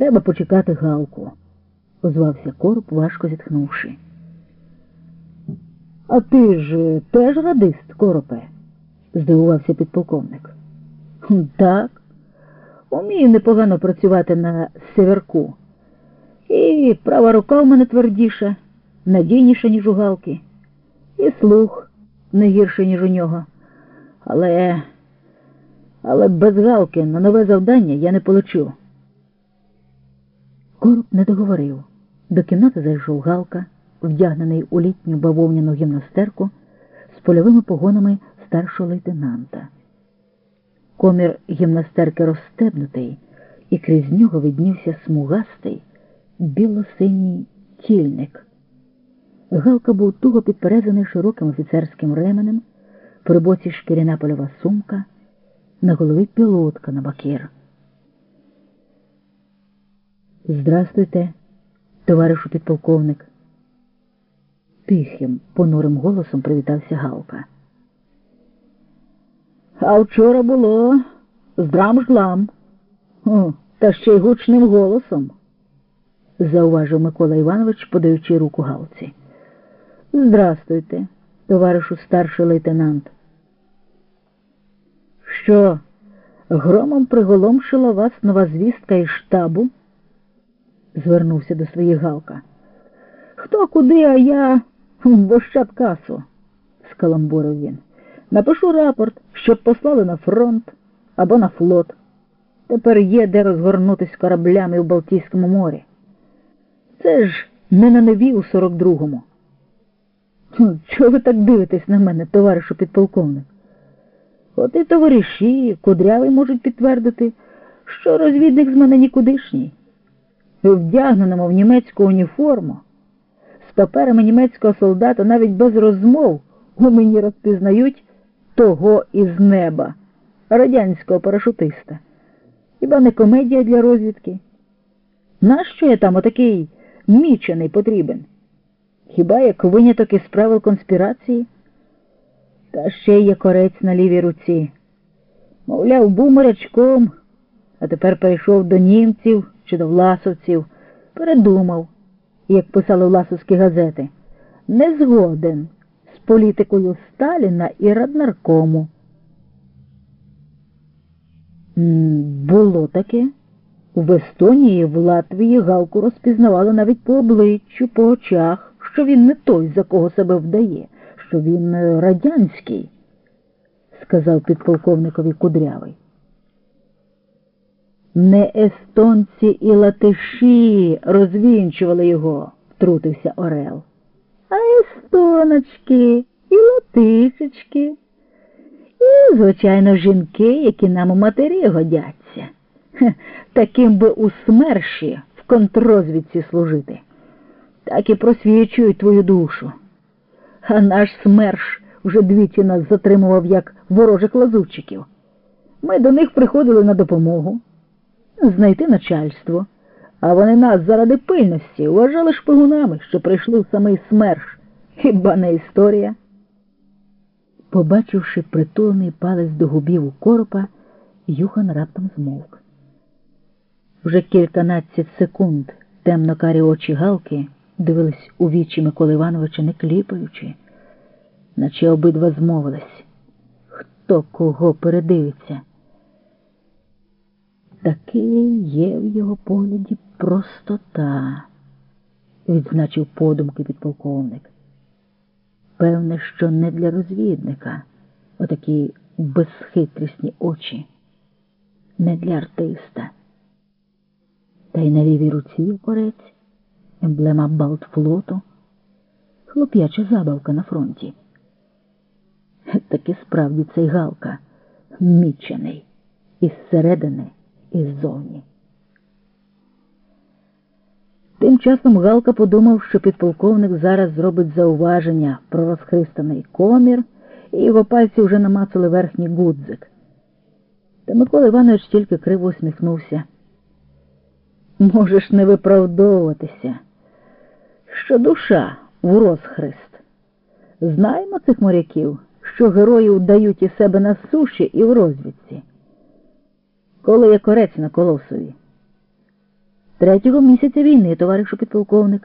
Треба почекати Галку, озвався короб, важко зітхнувши. А ти ж е, теж радист, коропе? здивувався підполковник. Так. Умію непогано працювати на северку. І права рука в мене твердіша, надійніша, ніж у Галки, і слух не гірше, ніж у нього. Але але без Галки на нове завдання я не полечу. Короб не договорив. До кімнати зайшов Галка, вдягнений у літню бавовняну гімнастерку з польовими погонами старшого лейтенанта. Комір гімнастерки розстебнутий, і крізь нього виднівся смугастий біло-синій тільник. Галка був туго підперезаний широким офіцерським ременем, при боці шкіряна польова сумка, на голові пілотка на бакір. Здрастуйте, товаришу підполковник. Тихим, понурим голосом привітався Галка. А вчора було здрам-жлам, та ще й гучним голосом, зауважив Микола Іванович, подаючи руку Галці. Здрастуйте, товаришу старший лейтенант. Що, громом приголомшила вас нова звістка із штабу? Звернувся до своїх Галка. Хто куди, а я в Ощадкасу, скаламбурив він. Напишу рапорт, щоб послали на фронт або на флот. Тепер є де розгорнутись кораблями в Балтійському морі. Це ж не на нові у 42-му. Чого ви так дивитесь на мене, товаришу підполковник? От і товариші, кудрявий можуть підтвердити, що розвідник з мене нікудишній. Вдягненому в німецьку уніформу, з паперами німецького солдата навіть без розмов у мені розпізнають того із неба, радянського парашутиста. Хіба не комедія для розвідки? Нащо я там отакий мічений потрібен? Хіба як виняток із правил конспірації? Та ще є корець на лівій руці. Мовляв, був а тепер перейшов до німців чи до власовців, передумав, як писали власовські газети, не згоден з політикою Сталіна і Раднаркому. Було таке. В Естонії, в Латвії Галку розпізнавали навіть по обличчю, по очах, що він не той, за кого себе вдає, що він е, радянський, сказав підполковникові кудрявий. Не естонці і латиші розвінчували його, втрутився Орел. А естоночки і латишечки. І, звичайно, жінки, які нам у матері годяться. Хе, таким би у смерші в контррозвідці служити. Так і просвічують твою душу. А наш смерш вже двічі нас затримував як ворожих лазутчиків. Ми до них приходили на допомогу, знайти начальство, а вони нас заради пильності вважали шпигунами, що прийшли в самий смерш. Хіба не історія? Побачивши притулений палець до губів у коропа, Юхан раптом змовк. Вже кільканадцять секунд темно карі очі Галки дивились у вічі Миколи Івановича, не кліпаючи, наче обидва змовились. Хто кого передивиться? Таки є в його погляді простота, відзначив подумки підполковник. Певне, що не для розвідника отакі безхитрісні очі, не для артиста. Та й на лівій руці корець, емблема Балтфлоту, хлоп'яча забавка на фронті. Таки справді цей галка мічений із середини і ззовні. Тим часом Галка подумав, що підполковник зараз зробить зауваження про розхристаний комір, і його пальці вже намацали верхній гудзик. Та Микола Іванович тільки криво усміхнувся. Можеш не виправдовуватися, що душа в розхрист. Знаємо цих моряків, що герої вдають із себе на суші і в розвідці. Коли є корець на колосові. Третього місяця війни, товаришу підполковник.